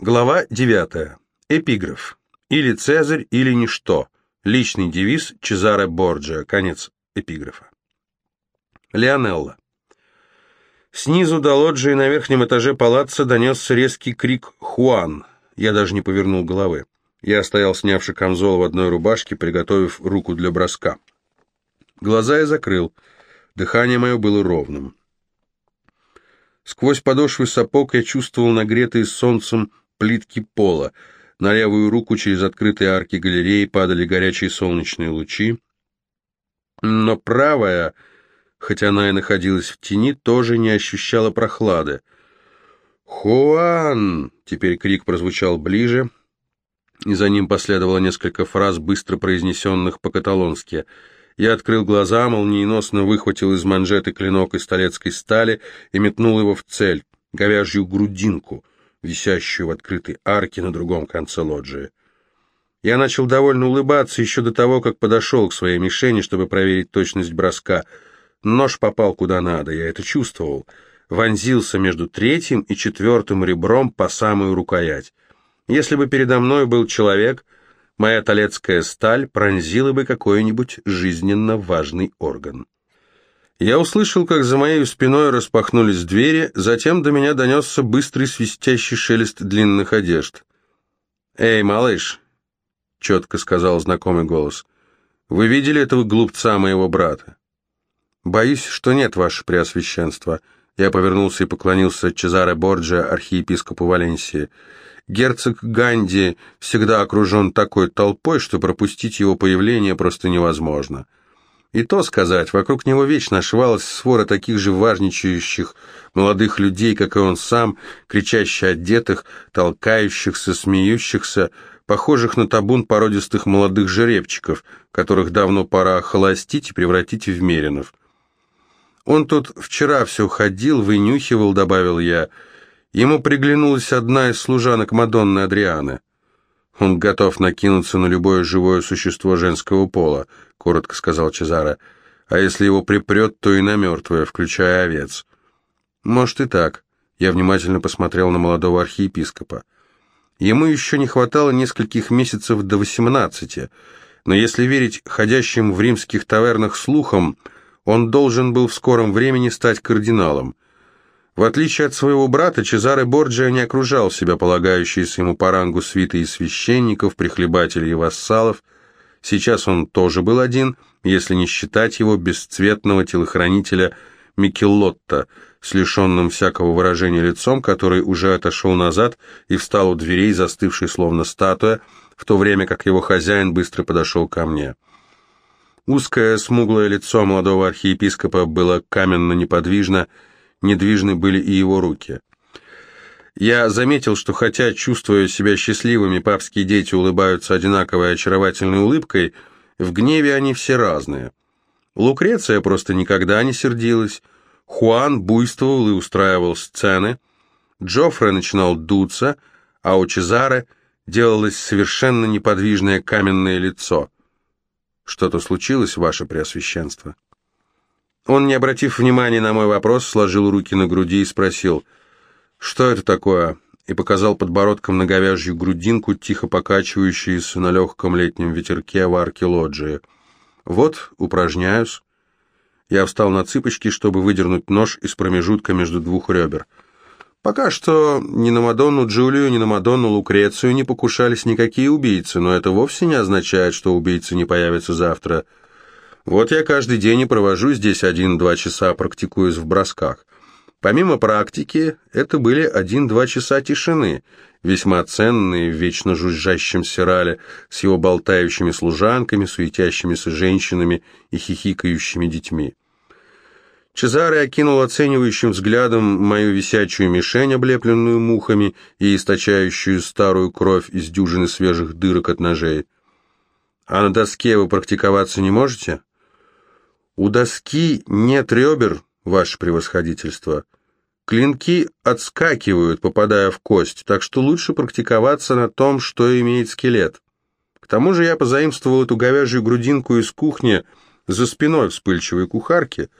Глава 9. Эпиграф. Или Цезарь, или ничто. Личный девиз Чезаре Борджиа. Конец эпиграфа. Леонелла. Снизу до лоджии на верхнем этаже палаца донесся резкий крик «Хуан!». Я даже не повернул головы. Я стоял, снявши камзол в одной рубашке, приготовив руку для броска. Глаза я закрыл. Дыхание мое было ровным. Сквозь подошвы сапог я чувствовал нагретые солнцем плитки пола. На левую руку через открытые арки галереи падали горячие солнечные лучи. Но правая, хотя она и находилась в тени, тоже не ощущала прохлады. «Хуан!» — теперь крик прозвучал ближе, и за ним последовало несколько фраз, быстро произнесенных по-каталонски. Я открыл глаза, молниеносно выхватил из манжеты клинок из столецкой стали и метнул его в цель, говяжью грудинку — висящую в открытой арке на другом конце лоджии. Я начал довольно улыбаться еще до того, как подошел к своей мишени, чтобы проверить точность броска. Нож попал куда надо, я это чувствовал. Вонзился между третьим и четвертым ребром по самую рукоять. Если бы передо мной был человек, моя талецкая сталь пронзила бы какой-нибудь жизненно важный орган. Я услышал, как за моей спиной распахнулись двери, затем до меня донесся быстрый свистящий шелест длинных одежд. «Эй, малыш!» — четко сказал знакомый голос. «Вы видели этого глупца моего брата?» «Боюсь, что нет, ваше преосвященство». Я повернулся и поклонился Чезаре Борджа, архиепископу Валенсии. Герцог Ганди всегда окружен такой толпой, что пропустить его появление просто невозможно. И то сказать, вокруг него вечно ошивалась свора таких же важничающих молодых людей, как и он сам, кричаще одетых, толкающихся, смеющихся, похожих на табун породистых молодых жеребчиков, которых давно пора охолостить и превратить в меринов. Он тут вчера все ходил, вынюхивал, добавил я. Ему приглянулась одна из служанок Мадонны Адрианы. Он готов накинуться на любое живое существо женского пола, — коротко сказал Чезаро. «А если его припрет, то и на мертвое, включая овец». «Может и так». Я внимательно посмотрел на молодого архиепископа. Ему еще не хватало нескольких месяцев до восемнадцати, но если верить ходящим в римских тавернах слухам, он должен был в скором времени стать кардиналом. В отличие от своего брата, Чезаре Борджиа не окружал себя полагающейся ему по рангу свитой священников, прихлебателей и вассалов – Сейчас он тоже был один, если не считать его бесцветного телохранителя Микелотта, с лишенным всякого выражения лицом, который уже отошел назад и встал у дверей, застывший словно статуя, в то время как его хозяин быстро подошел ко мне. Узкое, смуглое лицо молодого архиепископа было каменно неподвижно, недвижны были и его руки. Я заметил, что хотя, чувствуя себя счастливыми, папские дети улыбаются одинаковой очаровательной улыбкой, в гневе они все разные. Лукреция просто никогда не сердилась, Хуан буйствовал и устраивал сцены, Джоффре начинал дуться, а у Чезаре делалось совершенно неподвижное каменное лицо. «Что-то случилось, ваше преосвященство?» Он, не обратив внимания на мой вопрос, сложил руки на груди и спросил – «Что это такое?» и показал подбородком на говяжью грудинку, тихо покачивающуюся на легком летнем ветерке в арке лоджии. «Вот, упражняюсь». Я встал на цыпочки, чтобы выдернуть нож из промежутка между двух ребер. Пока что ни на Мадонну Джулию, ни на Мадонну Лукрецию не покушались никакие убийцы, но это вовсе не означает, что убийцы не появятся завтра. Вот я каждый день и провожу здесь один-два часа, практикуясь в бросках. Помимо практики, это были один-два часа тишины, весьма ценные в вечно жужжащем сирале, с его болтающими служанками, суетящимися женщинами и хихикающими детьми. Чезаре окинул оценивающим взглядом мою висячую мишень, облепленную мухами и источающую старую кровь из дюжины свежих дырок от ножей. «А на доске вы практиковаться не можете?» «У доски нет ребер», ваше превосходительство. Клинки отскакивают, попадая в кость, так что лучше практиковаться на том, что имеет скелет. К тому же я позаимствовал эту говяжью грудинку из кухни за спиной вспыльчивой кухарки,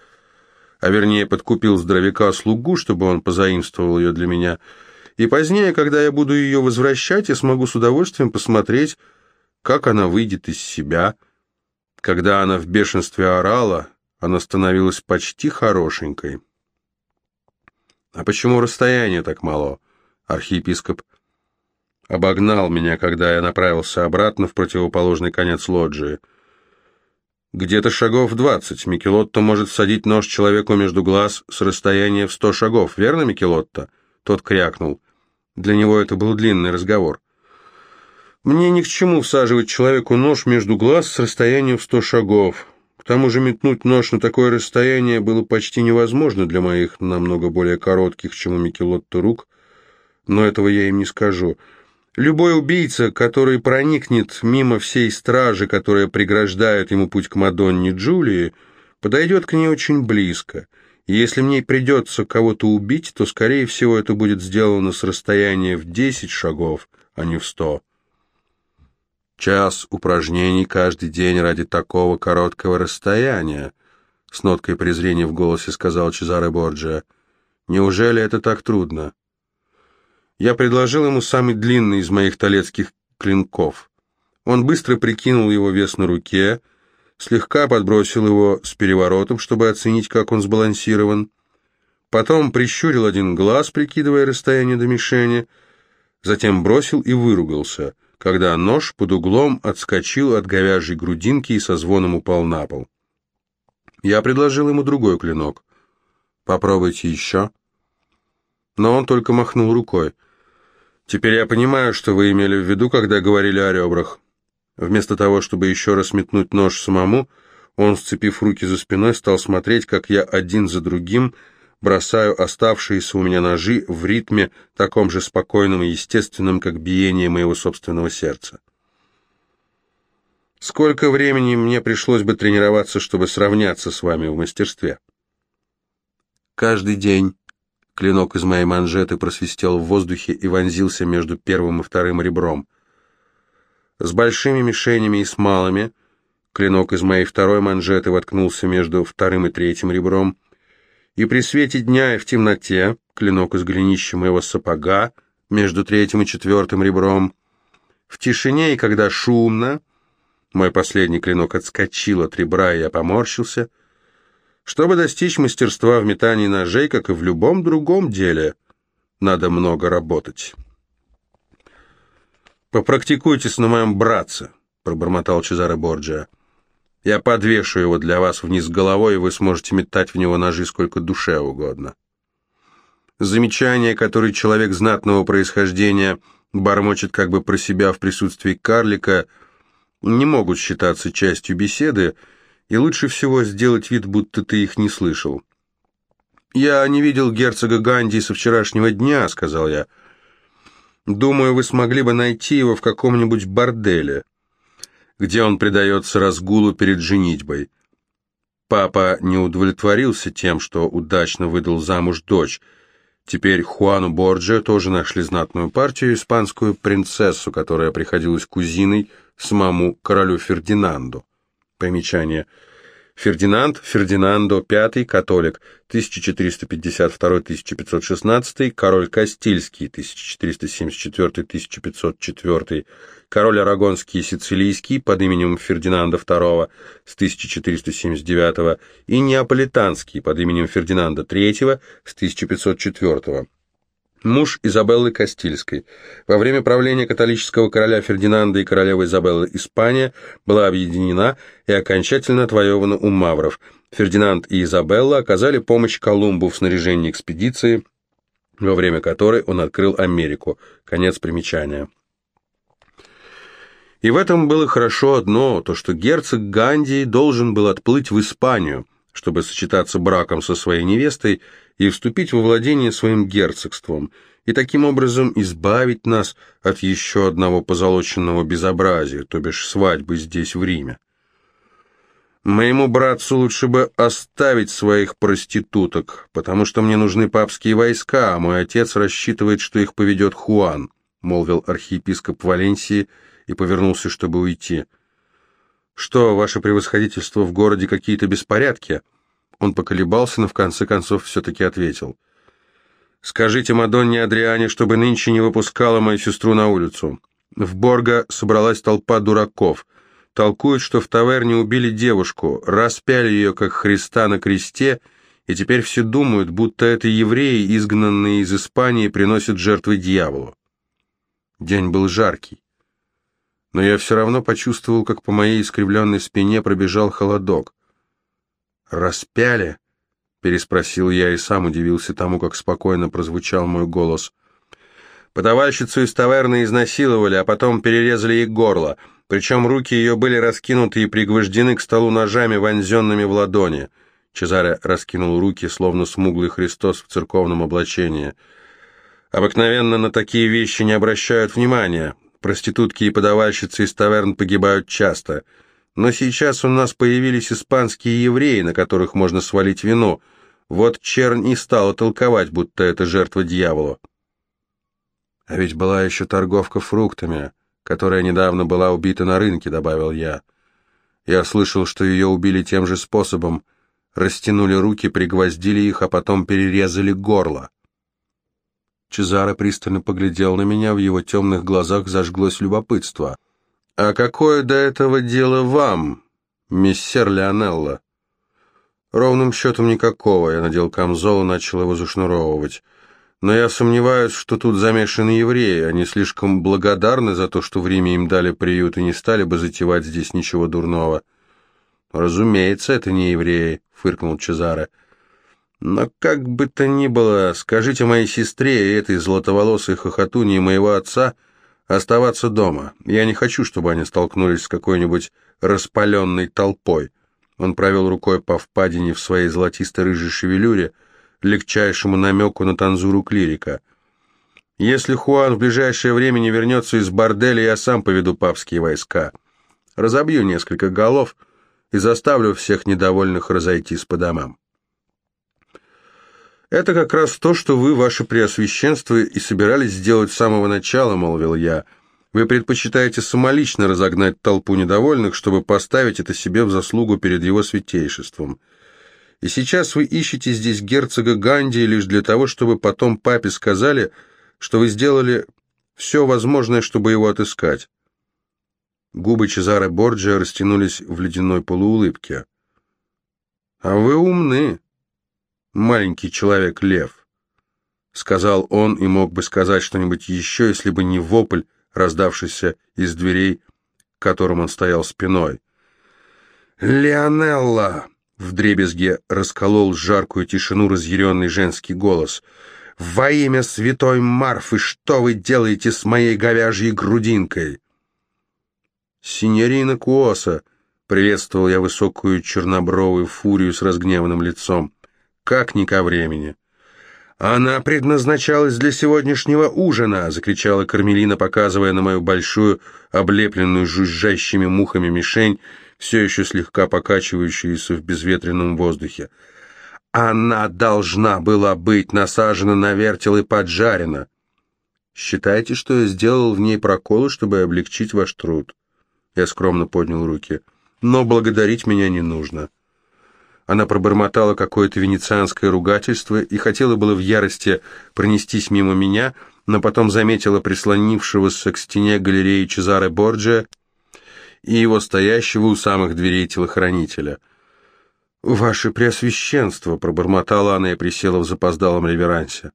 а вернее подкупил здоровяка-слугу, чтобы он позаимствовал ее для меня, И позднее, когда я буду ее возвращать, я смогу с удовольствием посмотреть, как она выйдет из себя. Когда она в бешенстве орала, она становилась почти хорошенькой. «А почему расстояние так мало?» Архиепископ обогнал меня, когда я направился обратно в противоположный конец лоджии. Где-то шагов двадцать. Микелотто может всадить нож человеку между глаз с расстояния в сто шагов, верно, Микелотто? Тот крякнул. Для него это был длинный разговор. Мне ни к чему всаживать человеку нож между глаз с расстоянием в сто шагов. Тому же метнуть нож на такое расстояние было почти невозможно для моих намного более коротких, чем у Микелотто рук, но этого я им не скажу. Любой убийца, который проникнет мимо всей стражи, которая преграждает ему путь к Мадонне Джулии, подойдет к ней очень близко. И если мне придется кого-то убить, то, скорее всего, это будет сделано с расстояния в десять шагов, а не в сто. Час упражнений каждый день ради такого короткого расстояния, с ноткой презрения в голосе сказал Чезаре Борджиа. Неужели это так трудно? Я предложил ему самый длинный из моих талецких клинков. Он быстро прикинул его вес на руке, слегка подбросил его с переворотом, чтобы оценить, как он сбалансирован. Потом прищурил один глаз, прикидывая расстояние до мишени, затем бросил и выругался, когда нож под углом отскочил от говяжьей грудинки и со звоном упал на пол. Я предложил ему другой клинок. «Попробуйте еще». Но он только махнул рукой. Теперь я понимаю, что вы имели в виду, когда говорили о ребрах. Вместо того, чтобы еще раз метнуть нож самому, он, сцепив руки за спиной, стал смотреть, как я один за другим бросаю оставшиеся у меня ножи в ритме, таком же спокойном и естественном, как биение моего собственного сердца. Сколько времени мне пришлось бы тренироваться, чтобы сравняться с вами в мастерстве? Каждый день. Клинок из моей манжеты просвистел в воздухе и вонзился между первым и вторым ребром. С большими мишенями и с малыми клинок из моей второй манжеты воткнулся между вторым и третьим ребром, и при свете дня и в темноте клинок из голенища моего сапога между третьим и четвертым ребром. В тишине и когда шумно, мой последний клинок отскочил от ребра, и я поморщился — чтобы достичь мастерства в метании ножей, как и в любом другом деле, надо много работать. «Попрактикуйтесь на моем братце», — пробормотал Чезаре Борджиа. «Я подвешу его для вас вниз головой, и вы сможете метать в него ножи сколько душе угодно». Замечание, которое человек знатного происхождения бормочет как бы про себя в присутствии карлика, не могут считаться частью беседы, — и лучше всего сделать вид, будто ты их не слышал. «Я не видел герцога Ганди со вчерашнего дня», — сказал я. «Думаю, вы смогли бы найти его в каком-нибудь борделе, где он предается разгулу перед женитьбой. Папа не удовлетворился тем, что удачно выдал замуж дочь. Теперь Хуану Борджио тоже нашли знатную партию, испанскую принцессу, которая приходилась кузиной самому королю Фердинанду. Примечание. Фердинанд Фердинандо V, католик, 1452-1516, король Кастильский, 1474-1504, король Арагонский и Сицилийский под именем Фердинанда II с 1479 и Неаполитанский под именем Фердинанда III с 1504 муж Изабеллы Кастильской. Во время правления католического короля Фердинанда и королевы Изабеллы Испания была объединена и окончательно отвоевана у мавров. Фердинанд и Изабелла оказали помощь Колумбу в снаряжении экспедиции, во время которой он открыл Америку. Конец примечания. И в этом было хорошо одно, то что герцог Ганди должен был отплыть в Испанию, чтобы сочетаться браком со своей невестой и вступить во владение своим герцогством, и таким образом избавить нас от еще одного позолоченного безобразия, то бишь свадьбы здесь, в Риме. Моему братцу лучше бы оставить своих проституток, потому что мне нужны папские войска, а мой отец рассчитывает, что их поведет Хуан, молвил архиепископ Валенсии и повернулся, чтобы уйти. Что, ваше превосходительство, в городе какие-то беспорядки? — он поколебался, но в конце концов все-таки ответил. Скажите Мадонне Адриане, чтобы нынче не выпускала мою сестру на улицу. В Борго собралась толпа дураков. Толкуют, что в таверне убили девушку, распяли ее, как Христа на кресте, и теперь все думают, будто это евреи, изгнанные из Испании, приносят жертвы дьяволу. День был жаркий. Но я все равно почувствовал, как по моей искривленной спине пробежал холодок. «Распяли?» — переспросил я и сам удивился тому, как спокойно прозвучал мой голос. Подавальщицу из таверны изнасиловали, а потом перерезали ей горло, причем руки ее были раскинуты и пригвождены к столу ножами, вонзенными в ладони. Чезаре раскинул руки, словно смуглый Христос в церковном облачении. Обыкновенно на такие вещи не обращают внимания. Проститутки и подавальщицы из таверн погибают часто — но сейчас у нас появились испанские евреи, на которых можно свалить вину. Вот чернь и стала толковать, будто это жертва дьявола. А ведь была еще торговка фруктами, которая недавно была убита на рынке, добавил я. Я слышал, что ее убили тем же способом. Растянули руки, пригвоздили их, а потом перерезали горло. Чезаро пристально поглядел на меня, в его темных глазах зажглось любопытство — «А какое до этого дело вам, миссер Леонелло?» «Ровным счетом никакого», — я надел камзол и начал его зашнуровывать. «Но я сомневаюсь, что тут замешаны евреи. Они слишком благодарны за то, что в Риме им дали приют и не стали бы затевать здесь ничего дурного». «Разумеется, это не евреи», — фыркнул Чезаре. «Но как бы то ни было, скажите моей сестре и этой золотоволосой хохотуне моего отца...» оставаться дома. Я не хочу, чтобы они столкнулись с какой-нибудь распаленной толпой. Он провел рукой по впадине в своей золотисто-рыжей шевелюре, легчайшему намеку на танзуру клирика. «Если Хуан в ближайшее время не вернется из борделя, я сам поведу папские войска. Разобью несколько голов и заставлю всех недовольных разойтись по домам». «Это как раз то, что вы, ваше преосвященство, и собирались сделать с самого начала», — молвил я. «Вы предпочитаете самолично разогнать толпу недовольных, чтобы поставить это себе в заслугу перед его святейшеством. И сейчас вы ищете здесь герцога Ганди лишь для того, чтобы потом папе сказали, что вы сделали все возможное, чтобы его отыскать». Губы Чезаре Борджиа растянулись в ледяной полуулыбке. «А вы умны», маленький человек-лев», — сказал он и мог бы сказать что-нибудь еще, если бы не вопль, раздавшийся из дверей, к которым он стоял спиной. «Леонелла!» — вдребезге расколол жаркую тишину разъяренный женский голос. «Во имя святой Марфы, что вы делаете с моей говяжьей грудинкой?» «Синьорина Куоса!» — приветствовал я высокую чернобровую фурию с разгневанным лицом как ни ко времени. «Она предназначалась для сегодняшнего ужина!» — закричала Кармелина, показывая на мою большую, облепленную жужжащими мухами мишень, все еще слегка покачивающуюся в безветренном воздухе. «Она должна была быть насажена на вертел и поджарена!» «Считайте, что я сделал в ней проколы, чтобы облегчить ваш труд?» Я скромно поднял руки. «Но благодарить меня не нужно». Она пробормотала какое-то венецианское ругательство и хотела было в ярости пронестись мимо меня, но потом заметила прислонившегося к стене галереи Чезаре Борджиа и его стоящего у самых дверей телохранителя. «Ваше Преосвященство!» — пробормотала она и присела в запоздалом реверансе.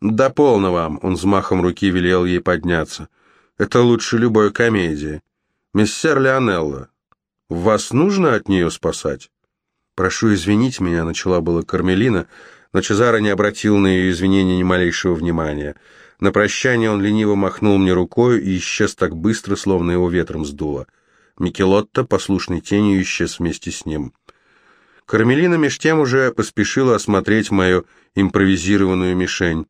«Да полно вам!» — он взмахом руки велел ей подняться. «Это лучше любой комедии. Миссер Леонелло, вас нужно от нее спасать?» «Прошу извинить меня», — начала была Кармелина, но Чезаро не обратил на ее извинения ни малейшего внимания. На прощание он лениво махнул мне рукой и исчез так быстро, словно его ветром сдуло. Микелотто, послушной тенью, исчез вместе с ним. Кармелина меж тем уже поспешила осмотреть мою импровизированную мишень.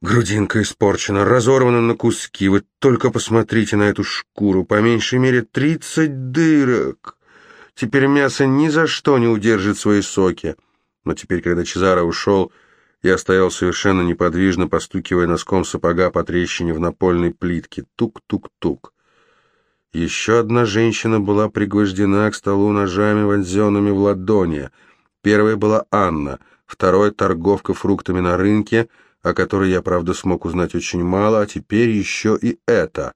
Грудинка испорчена, разорвана на куски. Вы только посмотрите на эту шкуру, по меньшей мере тридцать дырок. Теперь мясо ни за что не удержит свои соки. Но теперь, когда Чезаро ушел, я стоял совершенно неподвижно, постукивая носком сапога по трещине в напольной плитке. Тук-тук-тук. Еще одна женщина была пригвождена к столу ножами, вонзенными в ладони. Первая была Анна, второй — торговка фруктами на рынке, о которой я, правда, смог узнать очень мало, а теперь еще и это.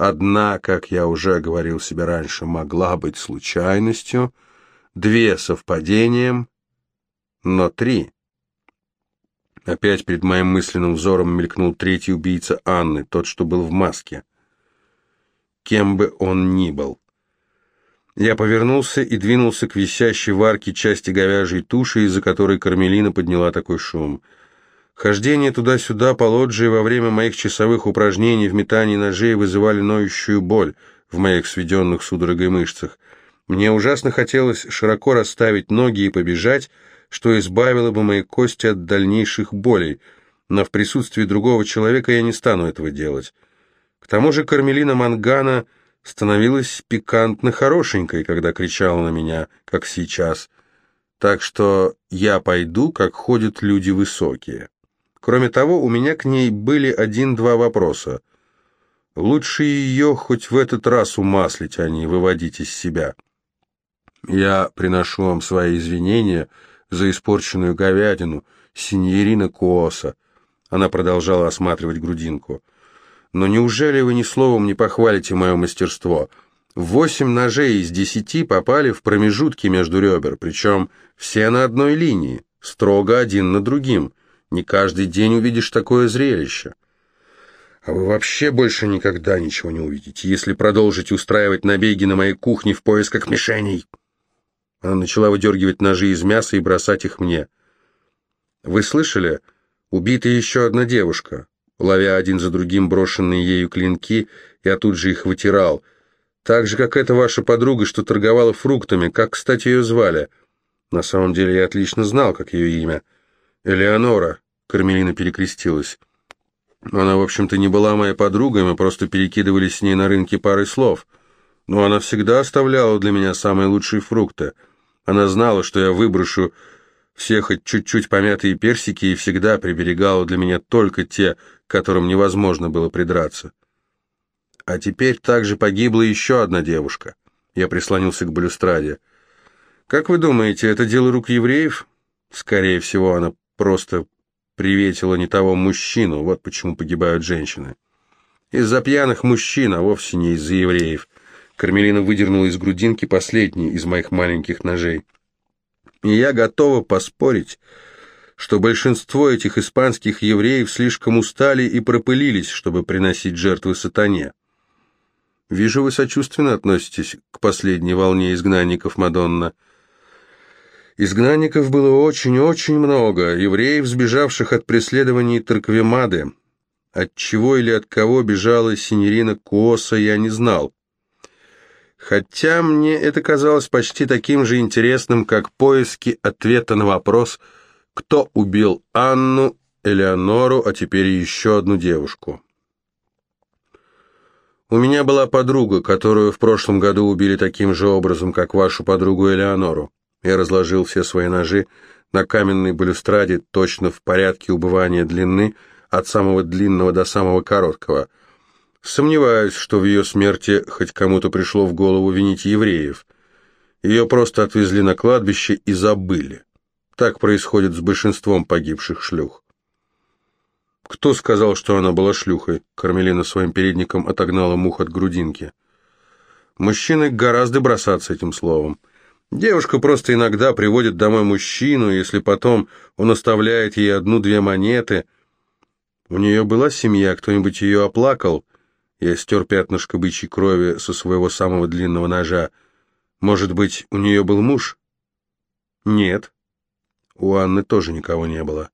Одна, как я уже говорил себе раньше, могла быть случайностью, две — совпадением, но три. Опять перед моим мысленным взором мелькнул третий убийца Анны, тот, что был в маске. Кем бы он ни был. Я повернулся и двинулся к висящей в арке части говяжьей туши, из-за которой Кармелина подняла такой шум. Хождение туда-сюда по лоджии во время моих часовых упражнений в метании ножей вызывали ноющую боль в моих сведенных судорогой мышцах. Мне ужасно хотелось широко расставить ноги и побежать, что избавило бы мои кости от дальнейших болей, но в присутствии другого человека я не стану этого делать. К тому же Кармелина Мангана становилась пикантно хорошенькой, когда кричала на меня, как сейчас. Так что я пойду, как ходят люди высокие. Кроме того, у меня к ней были один-два вопроса. Лучше ее хоть в этот раз умаслить, а не выводить из себя. Я приношу вам свои извинения за испорченную говядину, синьорина Куоса. Она продолжала осматривать грудинку. Но неужели вы ни словом не похвалите мое мастерство? Восемь ножей из десяти попали в промежутки между ребер, причем все на одной линии, строго один на другим. Не каждый день увидишь такое зрелище. А вы вообще больше никогда ничего не увидите, если продолжите устраивать набеги на моей кухне в поисках мишеней. Она начала выдергивать ножи из мяса и бросать их мне. Вы слышали? Убита еще одна девушка ловя один за другим брошенные ею клинки, я тут же их вытирал. Так же, как эта ваша подруга, что торговала фруктами, как, кстати, ее звали? На самом деле я отлично знал, как ее имя. Элеонора, Кармелина перекрестилась. Она, в общем-то, не была моей подругой, мы просто перекидывались с ней на рынке парой слов. Но она всегда оставляла для меня самые лучшие фрукты. Она знала, что я выброшу все хоть чуть-чуть помятые персики и всегда приберегала для меня только те, к которым невозможно было придраться. А теперь также погибла еще одна девушка. Я прислонился к балюстраде. Как вы думаете, это дело рук евреев? Скорее всего, она просто приветила не того мужчину, вот почему погибают женщины. Из-за пьяных мужчин, а вовсе не из-за евреев. Кармелина выдернула из грудинки последний из моих маленьких ножей. И я готова поспорить, что большинство этих испанских евреев слишком устали и пропылились, чтобы приносить жертвы сатане. Вижу, вы сочувственно относитесь к последней волне изгнанников Мадонна. Изгнанников было очень-очень много, евреев, сбежавших от преследований Тарквемады. От чего или от кого бежала синерина Куоса, я не знал хотя мне это казалось почти таким же интересным, как поиски ответа на вопрос, кто убил Анну, Элеонору, а теперь еще одну девушку. У меня была подруга, которую в прошлом году убили таким же образом, как вашу подругу Элеонору. Я разложил все свои ножи на каменной балюстраде точно в порядке убывания длины от самого длинного до самого короткого – Сомневаюсь, что в ее смерти хоть кому-то пришло в голову винить евреев. Ее просто отвезли на кладбище и забыли. Так происходит с большинством погибших шлюх. «Кто сказал, что она была шлюхой?» Кармелина своим передником отогнала мух от грудинки. Мужчины гораздо бросаться этим словом. Девушка просто иногда приводит домой мужчину, если потом он оставляет ей одну-две монеты. У нее была семья, кто-нибудь ее оплакал – я стер пятнышко бычьей крови со своего самого длинного ножа. Может быть, у нее был муж? Нет. У Анны тоже никого не было.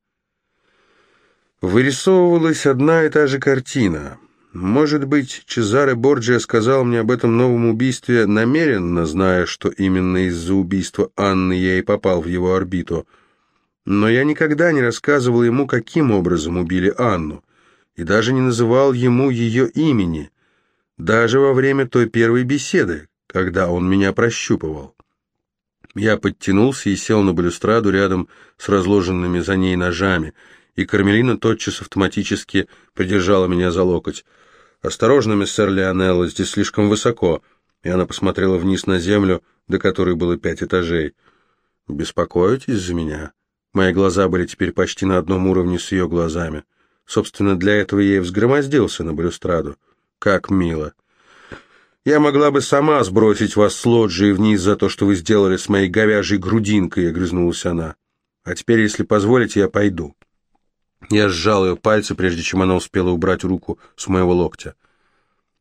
Вырисовывалась одна и та же картина. Может быть, Чезаре Борджиа сказал мне об этом новом убийстве намеренно, зная, что именно из-за убийства Анны я и попал в его орбиту. Но я никогда не рассказывал ему, каким образом убили Анну и даже не называл ему ее имени, даже во время той первой беседы, когда он меня прощупывал. Я подтянулся и сел на балюстраду рядом с разложенными за ней ножами, и Кармелина тотчас автоматически придержала меня за локоть. «Осторожно, мистер Леонелло, здесь слишком высоко», и она посмотрела вниз на землю, до которой было пять этажей. «Беспокоитесь за меня?» Мои глаза были теперь почти на одном уровне с ее глазами. Собственно, для этого я и взгромоздился на балюстраду. Как мило. Я могла бы сама сбросить вас с лоджии вниз за то, что вы сделали с моей говяжьей грудинкой, — огрызнулась она. А теперь, если позволите, я пойду. Я сжал ее пальцы, прежде чем она успела убрать руку с моего локтя.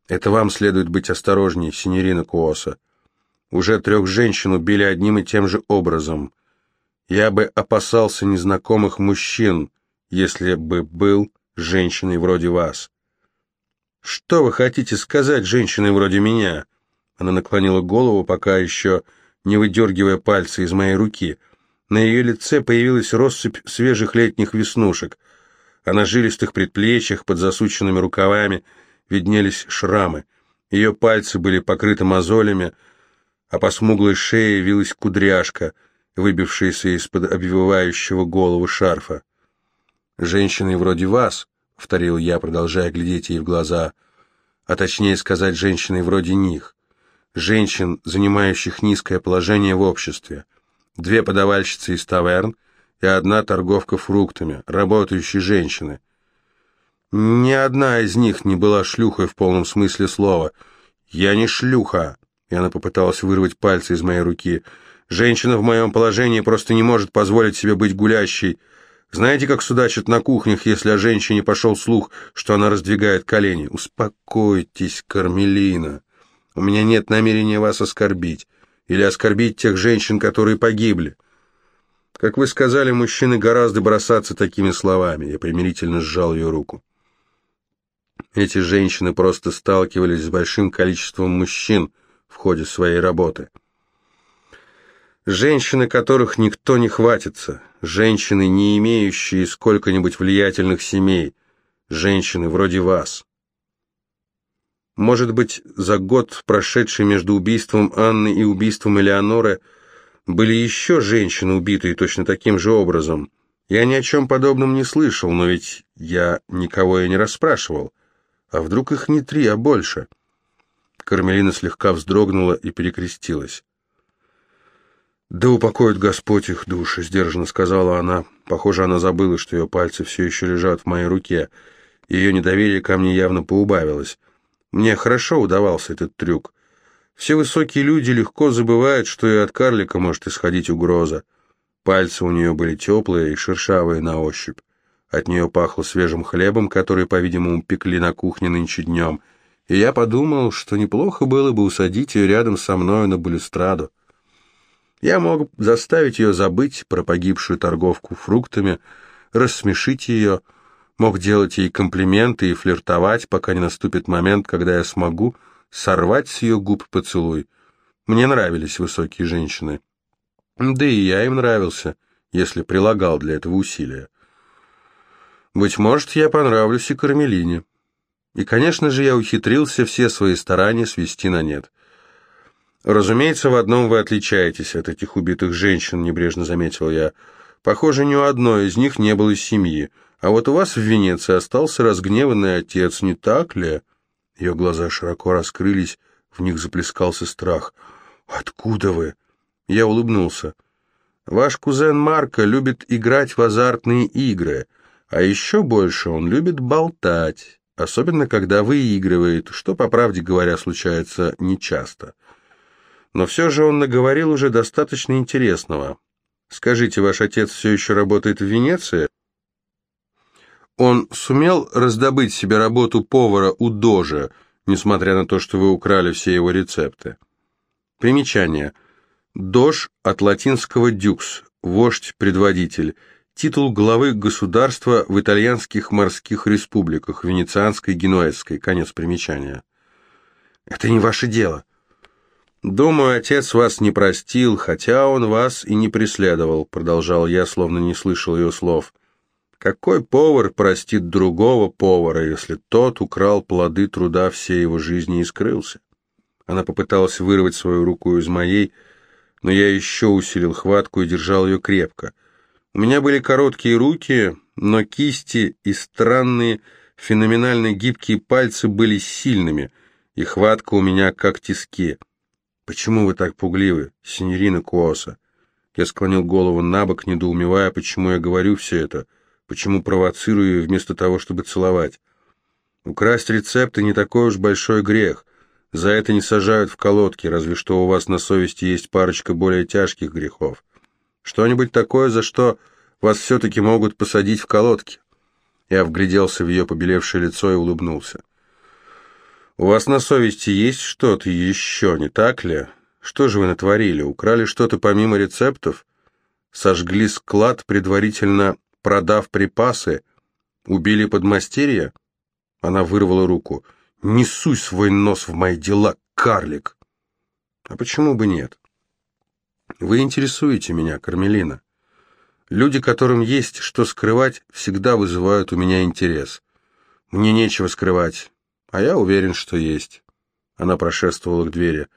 Это вам следует быть осторожней, синерина Куоса. Уже трех женщин убили одним и тем же образом. Я бы опасался незнакомых мужчин, если бы был женщиной вроде вас. Что вы хотите сказать женщиной вроде меня? Она наклонила голову, пока еще не выдергивая пальцы из моей руки. На ее лице появилась россыпь свежих летних веснушек, а на жилистых предплечьях под засученными рукавами виднелись шрамы. Ее пальцы были покрыты мозолями, а по смуглой шее вилась кудряшка, выбившаяся из-под обвивающего голову шарфа. «Женщины вроде вас», — повторил я, продолжая глядеть ей в глаза, а точнее сказать, женщины вроде них, женщин, занимающих низкое положение в обществе, две подавальщицы из таверн и одна торговка фруктами, работающие женщины. Ни одна из них не была шлюхой в полном смысле слова. «Я не шлюха», и она попыталась вырвать пальцы из моей руки. «Женщина в моем положении просто не может позволить себе быть гулящей. Знаете, как судачат на кухнях, если о женщине пошел слух, что она раздвигает колени? Успокойтесь, Кармелина. У меня нет намерения вас оскорбить. Или оскорбить тех женщин, которые погибли. Как вы сказали, мужчины гораздо бросаться такими словами. Я примирительно сжал ее руку. Эти женщины просто сталкивались с большим количеством мужчин, в ходе своей работы. Женщины, которых никто не хватится, женщины, не имеющие сколько-нибудь влиятельных семей, женщины вроде вас. Может быть, за год, прошедший между убийством Анны и убийством Элеоноры, были еще женщины, убитые точно таким же образом. Я ни о чем подобном не слышал, но ведь я никого и не расспрашивал. А вдруг их не три, а больше?» Кармелина слегка вздрогнула и перекрестилась. «Да упокоит Господь их души», — сдержанно сказала она. Похоже, она забыла, что ее пальцы все еще лежат в моей руке. Ее недоверие ко мне явно поубавилось. Мне хорошо удавался этот трюк. Все высокие люди легко забывают, что и от карлика может исходить угроза. Пальцы у нее были теплые и шершавые на ощупь. От нее пахло свежим хлебом, который, по-видимому, пекли на кухне нынче днем — и я подумал, что неплохо было бы усадить ее рядом со мною на балюстраду. Я мог заставить ее забыть про погибшую торговку фруктами, рассмешить ее, мог делать ей комплименты и флиртовать, пока не наступит момент, когда я смогу сорвать с ее губ поцелуй. Мне нравились высокие женщины. Да и я им нравился, если прилагал для этого усилия. Быть может, я понравлюсь и Кармелине. И, конечно же, я ухитрился все свои старания свести на нет. «Разумеется, в одном вы отличаетесь от этих убитых женщин», — небрежно заметил я. «Похоже, ни у одной из них не было семьи. А вот у вас в Венеции остался разгневанный отец, не так ли?» Ее глаза широко раскрылись, в них заплескался страх. «Откуда вы?» Я улыбнулся. «Ваш кузен Марко любит играть в азартные игры, а еще больше он любит болтать» особенно когда выигрывает, что, по правде говоря, случается нечасто. Но все же он наговорил уже достаточно интересного. Скажите, ваш отец все еще работает в Венеции? Он сумел раздобыть себе работу повара у Дожа, несмотря на то, что вы украли все его рецепты. Примечание. Дож от латинского «дюкс» – вождь-предводитель – Титул главы государства в итальянских морских республиках, Венецианской, Генуэзской. Конец примечания. Это не ваше дело. Думаю, отец вас не простил, хотя он вас и не преследовал, продолжал я, словно не слышал ее слов. Какой повар простит другого повара, если тот украл плоды труда всей его жизни и скрылся? Она попыталась вырвать свою руку из моей, но я еще усилил хватку и держал ее крепко. У меня были короткие руки, но кисти и странные, феноменально гибкие пальцы были сильными, и хватка у меня как тиски. Почему вы так пугливы, синьорина Куоса? Я склонил голову на бок, недоумевая, почему я говорю все это, почему провоцирую вместо того, чтобы целовать. Украсть рецепты не такой уж большой грех. За это не сажают в колодки, разве что у вас на совести есть парочка более тяжких грехов. Что-нибудь такое, за что вас все-таки могут посадить в колодки. Я вгляделся в ее побелевшее лицо и улыбнулся. «У вас на совести есть что-то еще, не так ли? Что же вы натворили? Украли что-то помимо рецептов? Сожгли склад, предварительно продав припасы? Убили подмастерья?» Она вырвала руку. «Не суй свой нос в мои дела, карлик!» «А почему бы нет?» «Вы интересуете меня, Кармелина. Люди, которым есть что скрывать, всегда вызывают у меня интерес. Мне нечего скрывать, а я уверен, что есть». Она прошествовала к двери.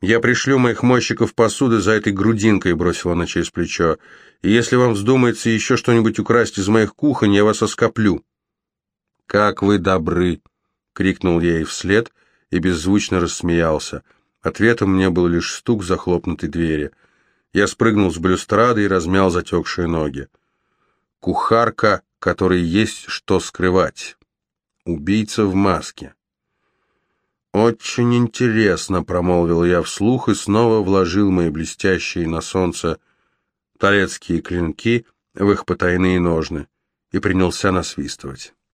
«Я пришлю моих мойщиков посуды за этой грудинкой», — бросила она через плечо. «И если вам вздумается еще что-нибудь украсть из моих кухонь, я вас оскоплю». «Как вы добры!» — крикнул я ей вслед и беззвучно рассмеялся. Ответом мне был лишь стук захлопнутой двери. Я спрыгнул с балюстрады и размял затекшие ноги. Кухарка, которой есть что скрывать. Убийца в маске. «Очень интересно», — промолвил я вслух и снова вложил мои блестящие на солнце талецкие клинки в их потайные ножны и принялся насвистывать.